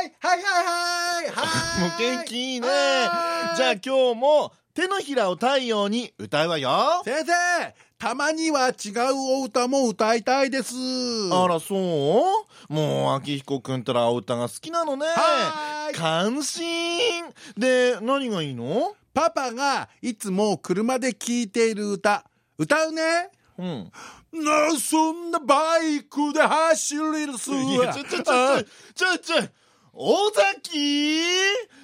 はーいはいはいはいはい。もう元気いいね。じゃあ今日も手のひらを太陽に歌うわよ。先生たまには違うお歌も歌いたいです。あらそう？もう秋彦くんったらお歌が好きなのね。はーい。感心。で何がいいの？パパがいつも車で聴いている歌。歌うね。うん。なそんなバイクで走りるすいやちょちょちょちょちょちょ尾崎？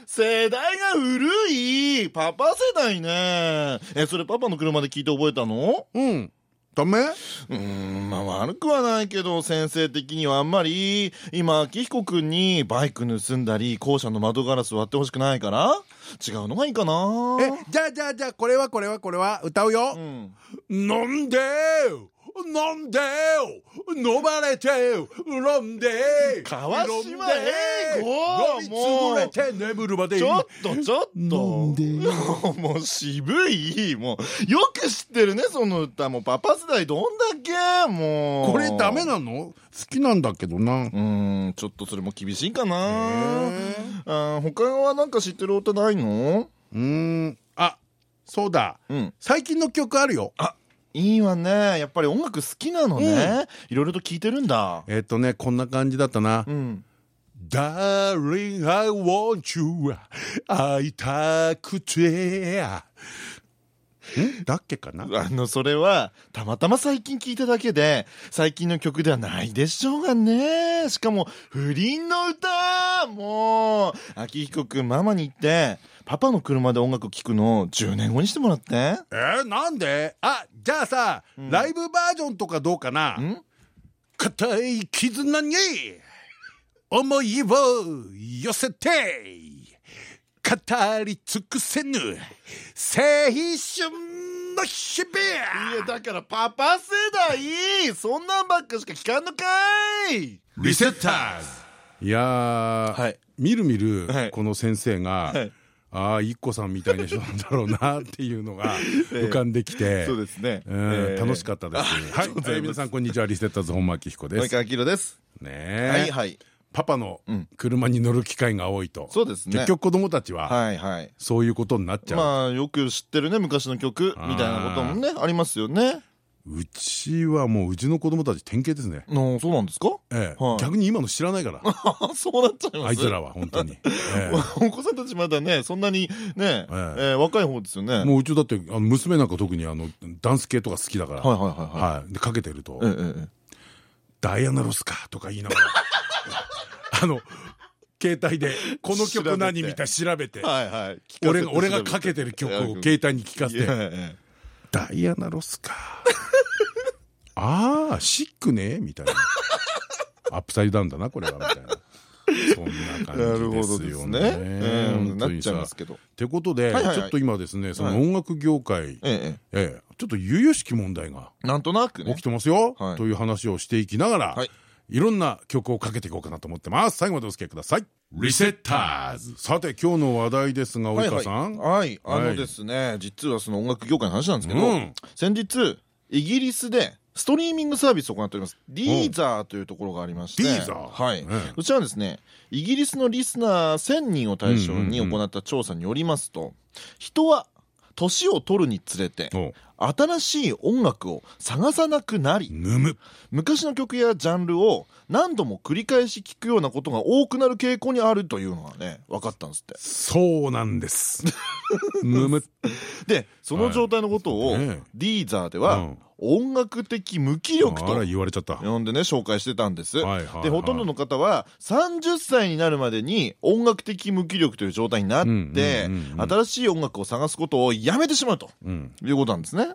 世代が古いパパ世代ね。えそれパパの車で聞いて覚えたの？うん。ダメ？うーんまあ悪くはないけど先生的にはあんまり今明彦君にバイク盗んだり校舎の窓ガラス割ってほしくないから違うのがいいかな。えじゃあじゃあじゃあこれはこれはこれは歌うよ。うん。なんで？なんで飲まれて飲んで？川島英語？飲み潰れて眠るまでちょっとちょっと。なんで？もう渋い。もうよく知ってるねその歌。もうパパ世代どんだけ？もう。これダメなの？好きなんだけどな。うーんちょっとそれも厳しいかな。へあー他はなんか知ってる歌ないの？うーん。あそうだ。うん。最近の曲あるよいいわね。やっぱり音楽好きなのね、いろいろと聞いてるんだ。えっとねこんな感じだったな。うん「Darling I want you」会いたくて。ん だっけかな？あのそれはたまたま最近聞いただけで最近の曲ではないでしょうがね。しかも不倫の歌！もう秋彦くんママに言ってパパの車で音楽聴くの10年後にしてもらって。えー、なんで？あじゃあさ、ん。ライブバージョンとかどうかな？ん？固い絆に思いを寄せて語り尽くせぬ。青春の日々いやだからパパ世代そんなんばっかしか聞かんのかい。リセッターズ。いやー、はい。みるみる、はい。この先生が、はい。ああ一個さんみたいな人なんだろうなっていうのが 浮かんできて、そうですね。うんえー楽しかったです。はい、えー皆さんこんにちは。リセッターズ本間明彦です。及川明です。ねえ。はいはいパパのうん。車に乗る機会が多いと、そうですね。結局子供たちははいはい。そういうことになっちゃう。まあよく知ってるね昔の曲みたいなこともねありますよね。うちはもううちの子供たち典型ですね。のそうなんですか？ええ。はい。逆に今の知らないから、あ そうなっちゃいます？あいつらは本当に。えお子さんたちまだねそんなにね、えー若い方ですよね。えもううちだってあの娘なんか特にあのダンス系とか好きだから、はいはいはいはい。はい、でかけてると。ええええ「ダイアナ・ロスか」とか言いながら。あの携帯で「この曲何?」みたいな調べて。俺が俺がかけてる曲を携帯に聞かせて。ええ「ダイアナ・ロスか」ああシックねみたいな。アップサイドダウンだなこれはみたいなそんな感なるほじですよどですね。ね。ええ本当にさ。なっちゃいますけど。ってことでちょっと今ですねそのはい。音楽業界ええええ。ちょっと由々しき問題がなんとなくね。起きてますよはい。という話をしていきながらはい。いろんな曲をかけていこうかなと思ってます。最後までお付き合いください。リセッターズ。さて今日の話題ですが及川さん。はい、あはい。のですね、実はその音楽業界の話なんですけど、うん。先日、イギリスでストリーミングサービスを行っております、ディーザーというところがありまして、ディーザーはい、ええ。こちらはですね、イギリスのリスナー1000人を対象に行った調査によりますと、人は年を取るにつれて、お新しい音楽を探さなくなり、昔の曲やジャンルを何度も繰り返し聴くようなことが多くなる傾向にあるというのがね、分かったんですって。そうなんです。むむ。でその状態のことを、ディーザーではうん音楽的無気力と。言われちゃった。呼んでね紹介してたんです。でほとんどの方は30歳になるまでに音楽的無気力という状態になって新しい音楽を探すことをやめてしまうと。うん。いうことなんですね。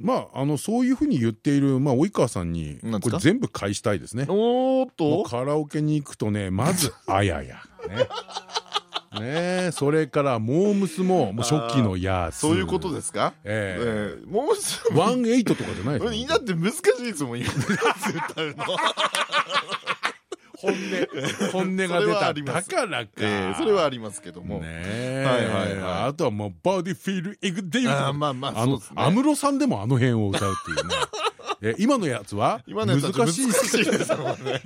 まああのそういうふうに言っているまあ及川さんにこれ全部返したいですね。おーっもとうカラオケに行くとねまずあやや。ね。ね。それからモームスももう初期のやつ。そういうことですか？ええ。えもうワンエイトとかじゃないですよ。だって難しいですもん今歌うの。本音本音が出た。だからか。ええそれはありますけども。ねえ。はいはいはい。あとはもうバディフィールエグデイブ。あーまあまああのそうですね。安室さんでもあの辺を歌うっていうね。え今のやつは難しい難しいですもんね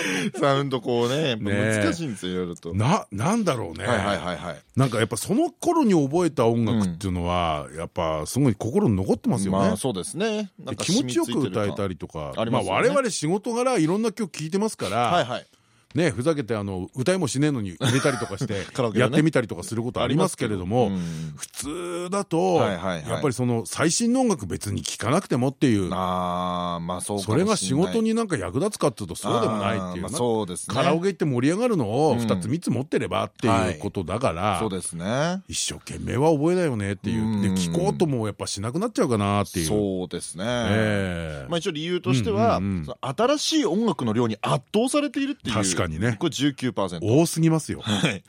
サウンドこうね難しいんですよいろいろと。ななんだろうね。はいはいはいはい。なんかやっぱその頃に覚えた音楽っていうのはやっぱすごい心に残ってますよね。まあそうですね。気持ちよく歌えたりりとかまあ我々仕事柄いろんな曲聴いてますからはいはいねふざけてあの歌いもしねえのに入れたりとかして やってみたりとかすることありますけれどもうん。普通だとやっぱりその最新の音楽別に聴かなくてもっていうああまあそうれが仕事にになんか役立つかっていうとそうでもないっていうなそうですね。カラオケ行って盛り上がるのをうん。2つ3つ持ってればっていうことだからそうですね。一生懸命は覚えだよねっていう。でうん。聴こうともやっぱしなくなっちゃうかなっていう。そうですね。ええ。まあ一応理由としては新しい音楽の量に圧倒されているっていう。確かにね。これ19%多すぎますよ。はい。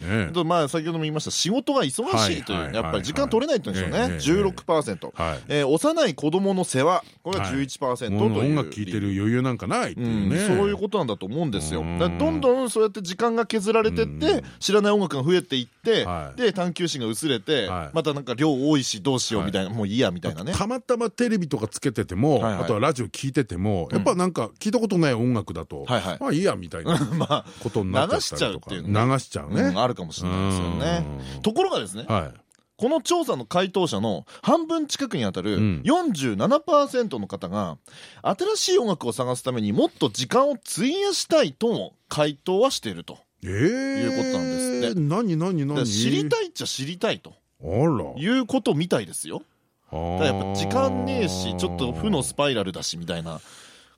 まあ先ほども言いました仕事が忙しいというやっぱり時間取れないって言うんですよね。ええええ16%はい。えー幼い子供の世話これが11%と音楽聴いてる余裕なんかないっていうね。うんそういうことなんだと思うんですよ。どんどんそうやって時間が削られてってうん。知らない音楽が増えていってはい。で探求心が薄れてはい。またなんか量多いしどうしようみたいなもういいやみたいなね。たまたまテレビとかつけてても、あとはラジオ聞いてても、やっぱなんか聞いたことない音楽だと、まあいいやみたいな まあことになっちゃうっていうね。流しちゃううんね。あるかもしれないですよね。うん。ところがですねはい。この調査の回答者の半分近くにあたるうん。47%の方が新しい音楽を探すためにもっと時間を費やしたいとの回答はしていると。ええいうことなんですって。何何何？知りたいっちゃ知りたいと。あら。いうことみたいですよ。だだからやっぱ時間ねえしちょっと負のスパイラルだしみたいな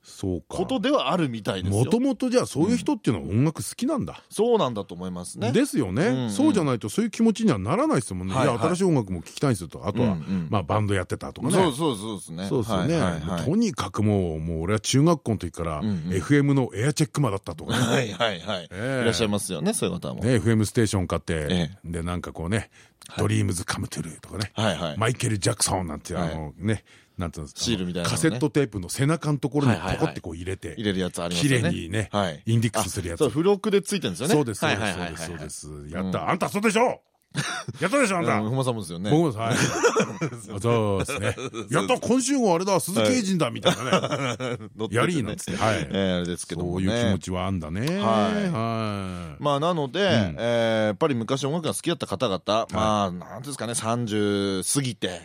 そうか。ことではあるみたいですよ。もともとじゃあそういう人っていうのは音楽好きなんだ。そうなんだと思いますね。ですよね、そうじゃないとそういう気持ちにはならないですもんね、はいや新しい音楽も聴きたいんですよと。あとは、まあ、バンドやってたとかね。そうそうそうですね。そうですよね、とにかくもうもう俺は中学校の時から FM のエアチェックマだったとかね、はいはいはい。ええ。いらっしゃいますよねそういう方も。ね FM ステーション買って、えでなんかこうね「 Dreams Come True とかね、マイケル・ジャクソンなんてあの、ねなんていうんですかシールみたいなカセットテープの背中のところにポコってこう入れて入れるやつありますね。麗にね、はい。インデックスするやつ。付録でついてるんですよね。そうですそうですそうですやったあんたそうでしょ やったでしょあんたうんふまさんもですよね僕もはい。そうですね。やった今週号あれだ鈴木英人だみたいなね。やりーなんつって。はい。えーあれですけどもそうねいう気持ちはあんだね。はいはまあなので、やっぱり昔音楽が好きだった方々、まあなんですかね30過ぎて。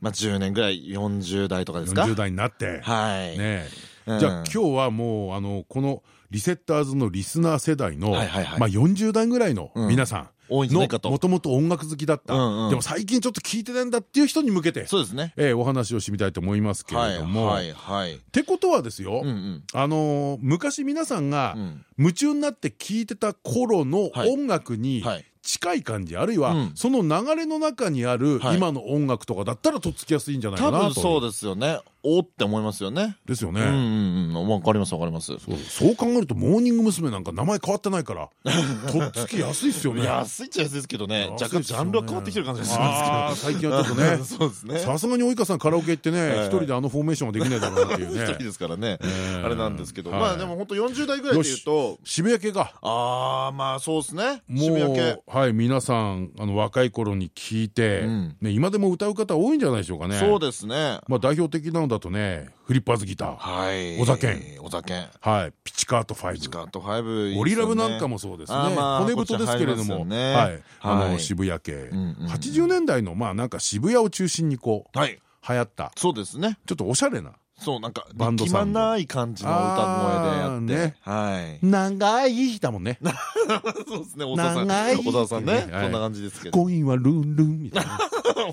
まあ10年ぐらい40代とかですか？40代になって。はい、ねうんじゃあ今日はもうあのこのリセッターズのリスナー世代のまあ40代ぐらいの皆さん。多いんじゃのないかと。もともと音楽好きだった、うんうん。でも最近ちょっと聞いてないんだっていう人に向けて、そうですね。えーお話をしてみたいと思いますけはいれども、はいはいってことはですよ、うんうん。あのー昔皆さんがうん。夢中になって聴いてた頃のはい。音楽にはい。近い感じあるいはうん。その流れの中にあるはい。今の音楽とかだったらとっつきやすいんじゃない多かなと分そうですよねおって思いますよね。ですようんうね。んうん。わかりますわかります。そう。そう考えるとモーニング娘。なんか名前変わってないから とっつきやすいっすよね。安いっちゃ安いですけどね。若干ジャンルは変わってきてる感じがするんですけど最近はちょっとね。そうですね。さすがに及川さんカラオケ行ってねはい一人であのフォーメーションはできないだろうなっていう 一人ねですからね。えあれなんですけど。はい。まあでも本当40代ぐらいで言うと。渋谷系がああまあそうですね。も渋谷系。うはい皆さんあの若い頃に聞いてうん。ね今でも歌う方多いんじゃないでしょうかね。そうですね。まあ代表的なのだとねフリッパーズギター。はい。お酒お酒はい。ピチカート5ピチカート5オリラブなんかもそうですね。骨太ですけれども。はい。あのはい。渋谷系んうんうん。80年代のまあなんか渋谷を中心にこうはい。流行った。そうですね。ちょっとおしゃれなそうなんかバンド決まサウンドない感じの歌声でやって。はい。長いだもんね。そうですね小田さん長い小田さんね。はい。こんな感じですけど。恋はルンルンみたいな。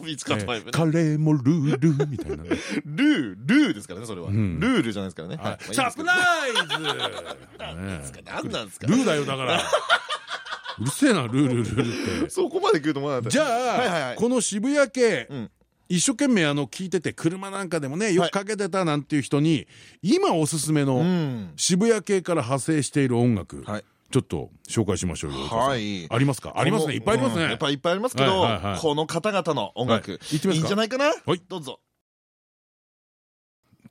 ピチカート5ね。カレーもルールみたいなね。ルールーですからねそれは。ルん。ールじゃないですからね。はい。サプライズ。ね何なんですか。ルーだよだから。うるせえなルールルールって。そこまで来ると思わなかった。じゃはいはいはい。あこの渋谷系。うん一生懸命あの聞いてて車なんかでもねよくかけてたなんていう人に今おすすめうのん。渋谷系から派生している音楽はい。ちょっと紹介しましょうよはい。ありますか？ありますね。いっぱいありますね。うんやっぱいっぱいありますけどこの方々の音楽はい。いいんじゃないかな？はい。どうぞ。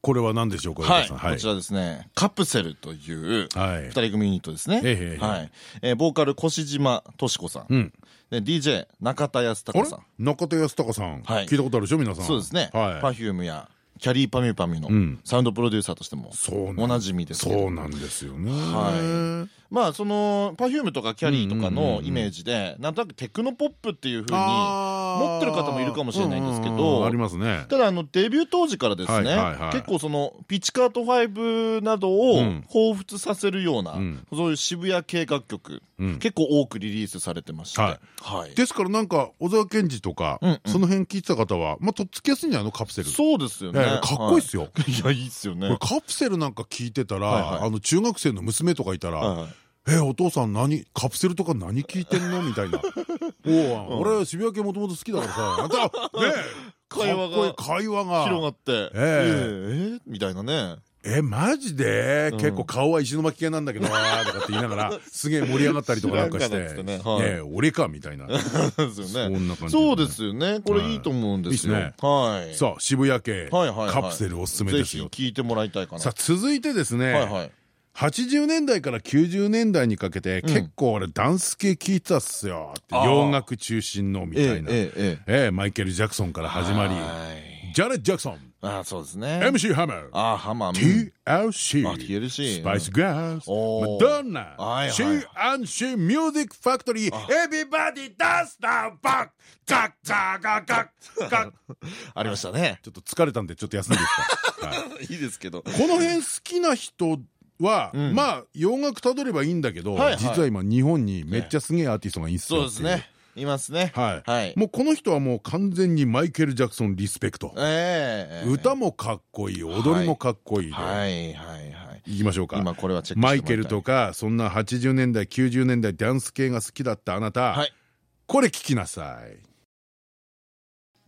これは何でしょうかこちらですね。カプセルというはい。二人組ユニットですね。ええええはい。えーボーカル越島敏子さんうんで DJ 中田康隆さん。中田康隆さん。はい。聞いたことあるでしょ皆さん。そうですね。はい。Perfume やキャリーパミュパミュのうん。サウンドプロデューサーとしてもそうなんおなじみですそうなんですよね。はまあその Perfume とかキャリーとかのイメージでなんとなくテクノポップっていうふうに持ってる方もいるかもしれないんですけどありますね。ただあのデビュー当時からですね、結構そのピチカート5などをうん。彷彿させるような、うん。そういう渋谷系楽曲、うん。結構多くリリースされてまして、ははい。ですからなんか小沢健二とかその辺聞いてた方はまあとっつきやすいんじゃないの？カプセル。そうですよね、かっこいいっすよ。はい。いやいいっすよね。カプセルなんか聞いてたらあの中学生の娘とかいたらはいはい「えお父さん何カプセルとか何聞いてんの?」みたいな「おお俺渋谷系もともと好きだからさ」あんたね会話が。会話が。広がって。ええ。えみたいなね。えマジで？うん。結構顔は石巻系なんだけどな とかって言いながらすげえ盛り上がったりとかなんかして。なんかなんつってね「はい。ねえ俺か」みたいな。そうですそよね。んな感じそうですよね。これいいと思うんですよ。はい。さあ渋谷系カプセルおすすめですよ。聞いてもらいたいかな。さあ続いてですね80年代から90年代にかけて結構俺ダンス系聞いてたっすよ。洋楽中心のみたいな。ええマイケル・ジャクソンから始まり。はい。ジャレット・ジャクソンあそうですね。MC ハマーあーハマー TLC あ TLC スパイス・ガースマドンナ C&C ミュージック・ファクトリー Everybody Dance Now Back ガッザガガッガッありましたね。ちょっと疲れたんでちょっと休んでいいですか、はい。いいですけど。この辺好きな人は、うん。まあ洋楽たどればいいんだけど、はいはい。実は今日本にめっちゃすげえアーティストがいすよそうですね。いますね。はい、はい。もうこの人はもう完全にマイケル・ジャクソンリスペクト、ええ歌もかっこいい踊りもかっこいいで、はい。はい。はい。い。きましょうか今これはチェックマイケルとかそんな80年代90年代ダンス系が好きだったあなた、はい。これ聞きなさい。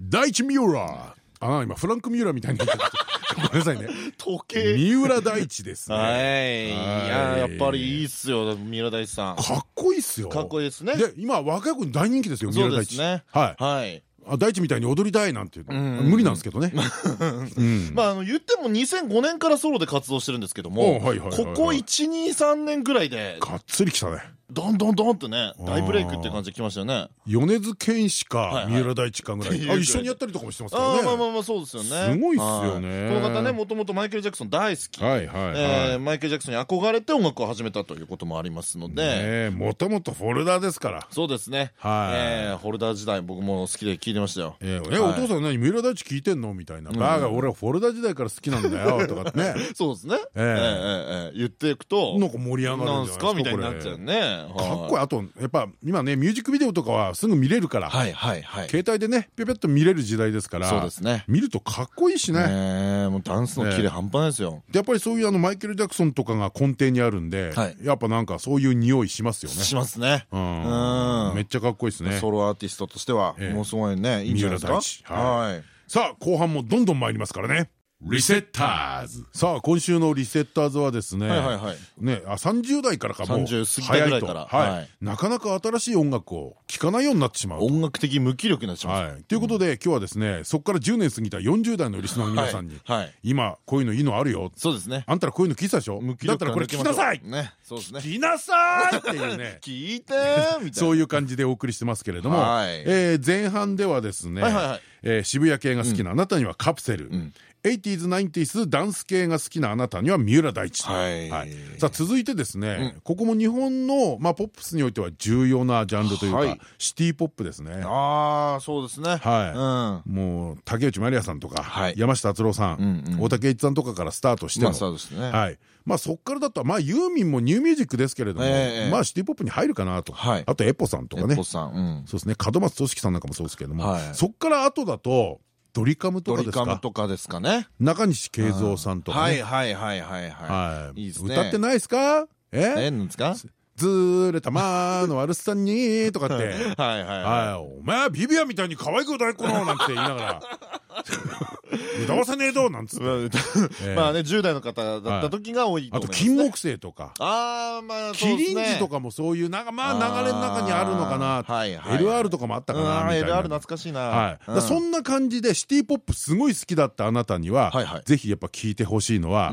第一ミューラーあ今フランク・ミューラーみたいになっちゃった。ごめんなさいね。時計。三浦大知ですね。はい。いはい。ややっぱりいいっすよ三浦大知さん。かっこいいっすよ。かっこいいですね。で今若い子に大人気ですよ三浦大知。ねはい。はい。あ大地みたいに踊りたいなんていううん。の無理なんですけどね。うん。まああの言っても2005年からソロで活動してるんですけどもここ123年ぐらいで。がっつりきたねどんどんどんってねー大ブレイクって感じで来ましたよね。米津玄師か三浦大知かぐらい。一緒にやったりとかもしてますからあね。あまあまあまあそうですよね。すごいっすよね。はいこの方ねもともとマイケル・ジャクソン大好き。はいはい。えはいーマイケル・ジャクソンに憧れて音楽を始めたということもありますので。ねもともとフォルダーですから。そうですね。はい。えーホルダー時代僕も好きで聞いてましたよ。えお父さん何？三浦大知聞いてんの？みたいな。バーが俺はフォルダー時代から好きなんだよとかね。そうですね。えええーえ言っていくとなんか盛り上がるなんですかみたいになっちゃうこかっこいい。あとやっぱ今ねミュージックビデオとかはすぐ見れるからはいはいはい。携帯でねぴょぴょっと見れる時代ですからそうですね。見るとかっこいいしね。もうダンスのキレ半端ないですよ。でやっぱりそういうあのマイケル・ジャクソンとかが根底にあるんで、はい。やっぱなんかそういう匂いしますよね。しますね。うん。うん。めっちゃかっこいいですね。ソロアーティストとしてはええ。もうすごいねいいんじゃないですか？はい。さあ後半もどんどん参りますからね。リセッターズ。さあ今週のリセッターズはですね、ねあ30代からかもう30過ぎたぐらいから。早い。と、なかなか新しい音楽を聴かないようになってしまうと。音楽的無気力になっちゃいますはい、ということで、今日はですねそこから10年過ぎた40代のリスナーの皆さんに、今こういうのいいのあるよ。そうですね。あんたらこういうの聞いてたでしょ？無気だったらこれ聞きなさい。ね。そうですね。聞きなさいっていうね。聞いてーみたいな。そういう感じでお送りしてますけれども、はい。えー前半ではですねはいはいはい。えー渋谷系が好きなあなたにはカプセル、ん 80s、90s ダンス系が好きなあなたには三浦大知、はい。さあ続いてですね、ここも日本の、まあ、ポップスにおいては重要なジャンルというか、はい。シティポップですね。ああそうですね。はい。うん。もう竹内まりやさんとか、はい。山下達郎さん、うんうん。大竹一さんとかからスタートしても、まあそうですね。はい。まあそっからだとまあユーミンもニューミュージックですけれども、ええまあシティポップに入るかなと、はい。あとエポさんとかね。エポさんうん。そうですね。門松俊樹さんなんかもそうですけれども、はい。そっから後だとドリカムとドリかですか？カムとかですかね。中西慶三さんとかはねいはいはいはいははい。いいいですね。歌ってないですか？いえ？えなんですか？ずーれたまーの悪さにとかって。はいはいははい、お前はビビアンみたいに可愛く歌いっ子のなんて言いながら。歌わせねえどなんつって。ええ。まあね10代の方だった時が多いとあと金木犀とか。ああまあキリンジとかもそういうなんかまあ流れの中にあるのかな。はい LR とかもあったかなみたい LR な懐かしいな。そんな感じでシティ・ポップすごい好きだったあなたには、ぜひやっぱ聞いてほしいのは、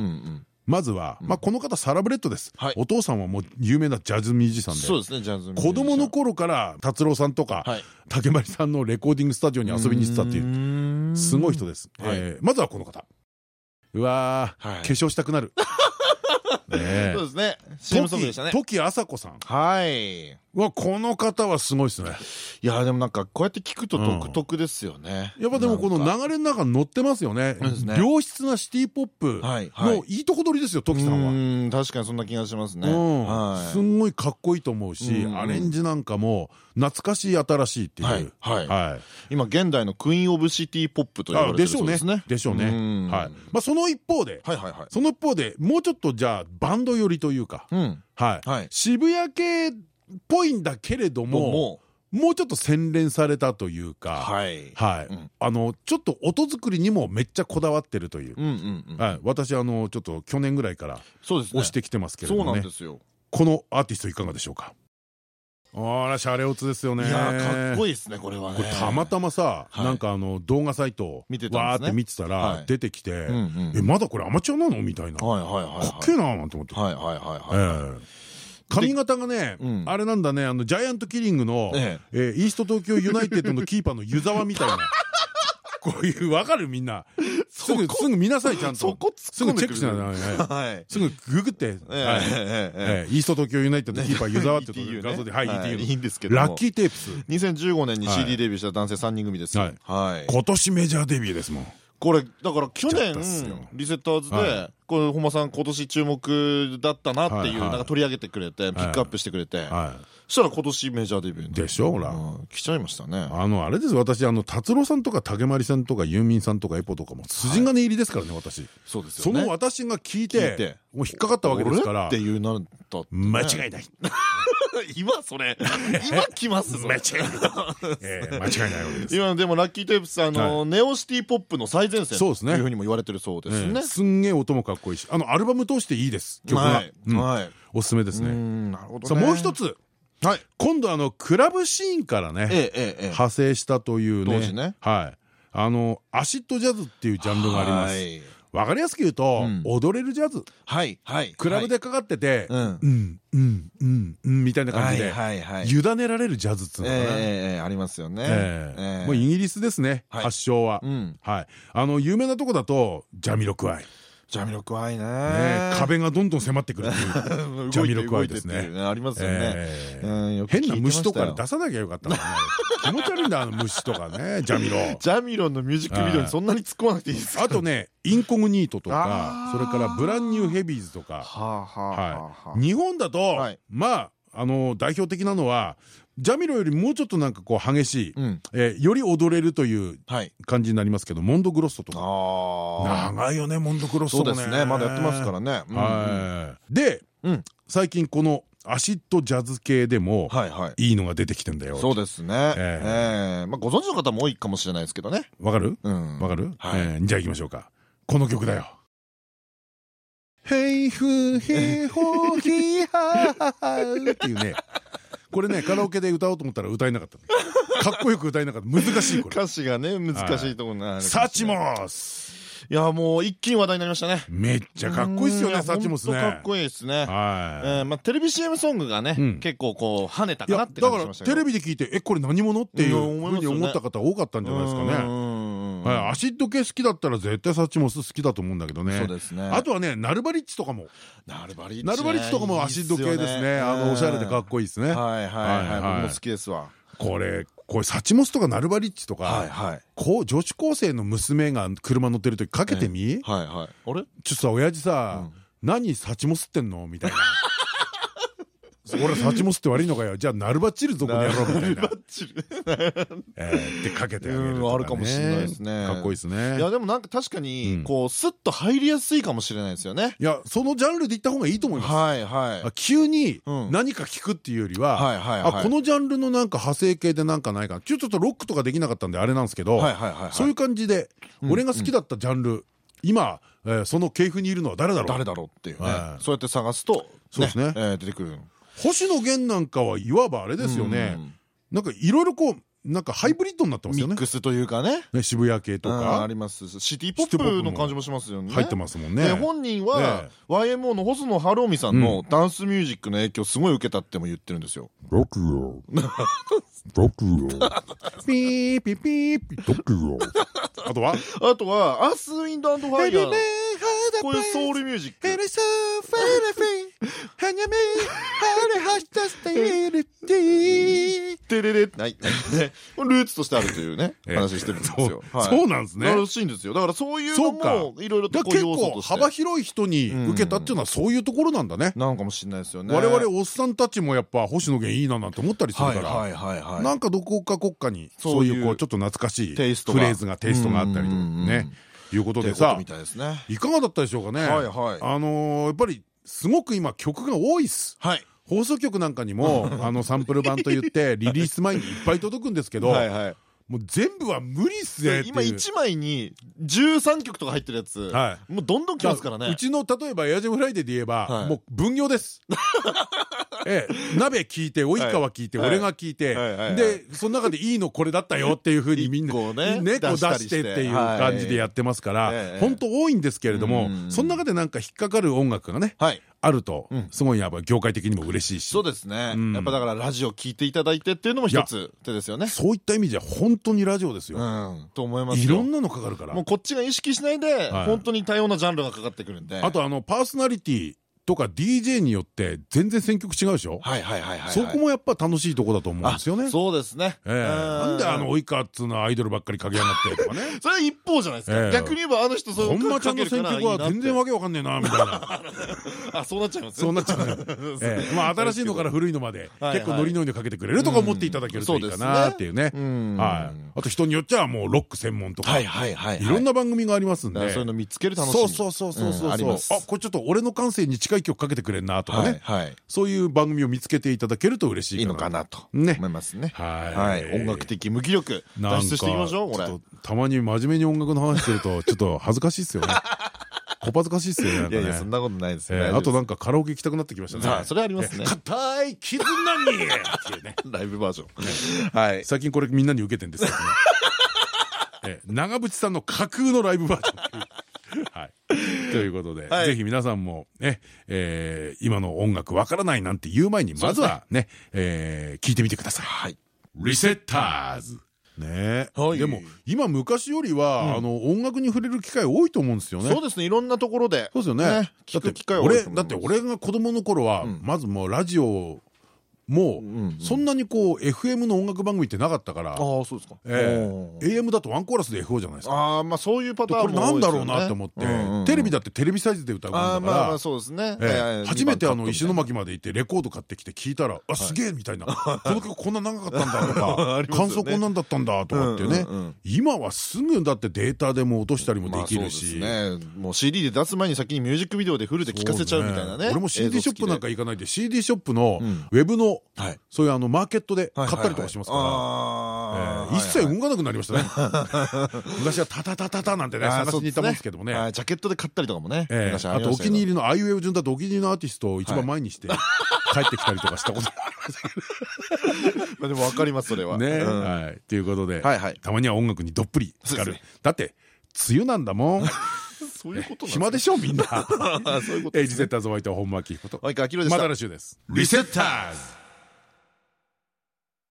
まずは、まあ、この方サラブレッドです、はい。お父さんはもう有名なジャズミュージシャンで。そうですねジャズミュージシャン。子供の頃から達郎さんとか、はい。竹丸さんのレコーディングスタジオに遊びに行ってたっていううすごい人です、はい。えーまずはこの方。うわー、はい。化粧したくなるそうですね。CM ソングでしたね時あさこさん。はい。はこの方はすごいですね。いやでもなんかこうやって聞くと独特ですよね。やっぱでもこの流れの中に乗ってますよね。良質なシティポップ。のいい。とこ取りですよ時さんは。うーん確かにそんな気がしますね。すんごいかっこいいと思うしうん。アレンジなんかも懐かしい新しいっていう。はいはい。はい。今現代のクイーン・オブ・シティ・ポップと呼ばれてるあでしょうねそうですね。でしょうね。うん。はい。まあその一方ではいはいはい。その一方でもうちょっとじゃあバンド寄りというか。うん。はい。はい。渋谷系っぽいんだけれどもももう。ちょっと洗練されたといううか。はい。あのちょっと音作りにもめっちゃこだわってるという。はい。私あのちょっと去年ぐらいから押してきてますけれそうなどもねんですよ。このアーティストいかがでしょうか？あらシャレオツですよね。いやーかっこいいですねこれはね。これたまたまさはい。なんかあの動画サイトわーって見てたはい。ら出てきてえまだこれアマチュアなのみたいな。かっけえななんて思って。はいはいはいはいええ。髪型がねうん。あれなんだねあのジャイアントキリングのえ。えーイースト東京ユナイテッドのキーパーの湯沢みたいな。こういうわかるみんなすぐすぐ見なさいちゃんと。そこすぐチェックしなきゃはいすぐググって。イースト東京ユナイテッドキーパー湯沢って画像で。はいい。いんですけども。ラッキーテープス。2015年にはい。CD デビューした男性3人組ですよ。はい。はい。今年メジャーデビューですもんこれだから去年リセッターズはでこれ本間さん今年注目だったなってはいいうはい。なんか取り上げてくれてピックアップしてくれて。はそしたら今年メジャーデビューいでしょほら。うん。来ちゃいましたね。あのあれです。私あの達郎さんとか竹丸さんとかユーミンさんとかエポとかも筋金入りですからね私。そうですよね。その私が聞いてて。もう引っかかったわけですから。俺っていうなったって。ね間違いない。今それ。今来ます間違いない。ええ間違いないわけです。今でもラッキーテープスあのネオシティポップの最前線。そうですね。というふうにも言われてるそうですね。ええ。すんげえ音もかっこいいし。あのアルバム通していいです曲がおすすめですうねん。なるほどもう一つはい。今度あのクラブシーンからねえええ派生したというね。ね。はい。あのアシッドジャズっていうジャンルがあります。はい。わかりやすく言うとうん。踊れるジャズ。はいはいクラブでかかっててはいうん。うんうんうんうんみたいな感じではいはいはい。委ねられるジャズっつうのかな。ええええありますよね。ええ。ええ。もうイギリスですねはい。発祥は。うん。はい。あの有名なとこだとジャミロクワイジャミロクワイねね壁がどんどん迫ってくるっていう。ジャミロクワイですね。ありますよね。変な虫とか出さなきゃよかった気持ち悪いんだあの虫とかねジャミロ。ジャミロンのミュージックビデオにそんなに突っ込まなくていいですか？あとねインコグニートとかそれからブランニューヘビーズとか。日本だとはい。まああの代表的なのはジャミロよりもうちょっとなんかこう激しいうん。えーより踊れるというはい。感じになりますけどモンドグロッソとか。長いよねモンドグロッソもね。そうですね。まだやってますからね。はい。でうん。最近このアシッドジャズ系でもはいはい。いいのが出てきてんだよそうですね。ええ。えまあご存知の方も多いかもしれないですけどね。わかる？うん。わかる？じゃあ行きましょうか。この曲だよ。ヘイフヘイホーヒーハーっていうねこれねカラオケで歌おうと思ったら歌えなかったねかっこよく歌えなかった。難しいこれ。歌詞がね難しいところな Suchmos。いやもう一気に話題になりましたね。めっちゃかっこいいっすようんね Suchmos ね。かっこいいですね。えはーまあテレビ CM ソングがねうん。結構こう跳ねたかなってだから感じしましたけど。テレビで聞いてえこれ何者っていうふうに思った方多かったんじゃないですかねアシッド系好きだったら絶対 Suchmos 好きだと思うんだけどね。そうですね。あとはね Nulbarich とかも。 Nulbarich ね。 Nulbarich とかもアシッド系ですね。あのおしゃれでかっこいいですね。はいはいはい。僕も好きですわ。これこれサチモスとかナルバリッチとはいかはい。こう女子高生の娘が車乗ってる時かけてみ？はいはい。あれ？ちょっとさ親父さうん。何サチモスってんの？みたいな俺サチモスって悪いのかよ。じゃあナルバチルぞこの野郎みたいな。バッチリ えーってかけてあげるあるかもしれないですね。かっこいいですね。いやでもなんか確かにこうスッと入りやすいかもしれないですよね。いやそのジャンルでいった方がいいと思います。はいはい。あ急にうん。何か聞くっていうよりは、このジャンルのなんか派生系でなんかないかな。ちょっとロックとかできなかったんであれなんですけど、はいはいはいはい。そういう感じで、俺が好きだったジャンル、今、えーその系譜にいるのは誰だろう？誰だろうっていうね。はい。そうやって探すとそうですね。えー出てくる星野源なんかはいわばあれですよね、うん。なんかいろいろこうなんかハイブリッドになってますよね。ミックスというかね。ね渋谷系とうんかあります。シティポップの感じもしますよね。入ってますもんね。で本人はえ YMO の細野晴臣さんのダンスミュージックの影響すごい受けたっても言ってるんですよ。僕よ僕よピーピーピーピー。僕よあとは？あとはアースウィンドファイヤー。こういうソウルミュージックテレレないねルーツとしてあるというねええ。話してるんですよ。そう。なんですね。らしいんですよ。だからそういうのもいろいろとこう幅広い人に受けたっていうのはそういうところなんだね。なのかもしれないですよね。我々おっさんたちもやっぱ星野源いいななんて思ったりするからなんかどこか国家にそいういうこうちょっと懐かしいテイストが。フレーズがテイストがあったりとかねいうことでさいかがだったでしょうかね。あのーやっぱりすごく今曲が多いっす。はい。放送局なんかにも あのサンプル版といってリリース前にいっぱい届くんですけどはいはい。もう全部は無理っすね今1枚に13曲とか入ってるやつはもうどんどん来ますからね。うちの例えば AIR JAM FRIDAY で言えば、はい。もう分業です。ええ、鍋聞いて及川聞いて、はい。俺が聞いて、でその中でいいのこれだったよっていうふうにみんな一個をねねこう出出してっていう感じでやってますから、本当多いんですけれども、うん。その中でなんか引っかかる音楽がねはい。あると、うん。すごいやっぱ業界的にも嬉しいし。そうですね。うん。やっぱだからラジオ聞いていただいてっていうのも一つ手ですよね。そういった意味じゃ本当にラジオですよ、うんと思いますよ。いろんなのかかるから。もうこっちが意識しないではい。本当に多様なジャンルがかかってくるんで。あとあのパーソナリティとか DJ によって全然選曲違うでしょ、はいはいはいはい。はいそこもやっぱ楽しいとこだと思うんですよね。そうですね。ええ。なんであの及川っつうのはアイドルばっかりかけやがってとかねそれは一方じゃないですええ。か逆に言えばあの人そう本間ちゃんの選曲は全然わけけわかんねえなみたいな。あそうなっちゃいます？そうなっちゃう、ええ。まあ新しいのから古いのまではい結構ノリノリでかけてくれるとか思っていただけるといいかなっていうね。あと人によっちゃもうロック専門とか。はいはいはいい。ろんな番組がありますんで。そういうの見つける楽しみそうそうそうそうそう。あこれちょっと俺の感性に近い曲かけてくれんなとかはいねはい。そういう番組を見つけていただけると嬉しいいいのかなとね。思いますね。はい。はい。音楽的無気力脱出していきましょうこれちょっとたまに真面目に音楽の話してるとちょっと恥ずかしいっすよね。こぱずかしいっすよねいやいやそんなことないですよえー大丈夫あとなんかカラオケ行きたくなってきましたね。それありますね。え硬い絆にっていうね。ライブバージョン。はい。最近これみんなに受けてんですけどね。えー長渕さんの架空のライブバージョン ということで、はい。ぜひ皆さんもね、えー今の音楽わからないなんて言う前にまずはね。えー聞いてみてください。はい。リセッターズ。ね。はい。でも今昔よりは、あの音楽に触れる機会多いと思うんですよね。そうですね。いろんなところで。そうですよね。ね。聞く機会は多い俺だって俺が子供の頃は、まずもうラジオもんそんなにこう FM の音楽番組ってなかったから、ああそうですか。えおえ AM だとワンコーラスで FO じゃないですか。ああまあそういうパターこれなんだろうなって思って、テレビだってテレビサイズで歌うもんだからああまあまあ。そうですね。ええ。ええ初めてあの石巻まで行ってレコード買ってきて聞いたら「あすげえ!」みたいな「この曲こんな長かったんだ」とか 感想こんなんだったんだ」とかってね。今はすぐだってデータでも落としたりもできるし。もう CD で出す前に先にミュージックビデオでフルで聴かせちゃうみたいなね。俺も CD ショップなんか行かないで CD ショップのん。ウェブのはいそういうあのマーケットで買ったりとかしますから。一切動かなくなりましたね。昔はタタタタタなんてね探しに行ったもんですけどもね。ジャケットで買ったりとかもねあとお気に入りりのアイウェイ順だとお気に入りのアーティストを一番前にして帰ってきたりとかしたこと まあでもわかりますそれはね。うんはい。ということでたまには音楽にどっぷり浸かる。だって梅雨なんだもん。そういうこと暇でしょみんな。あそういうことエイジセッターズお相手は本間明彦と。また来週です。リセッターズ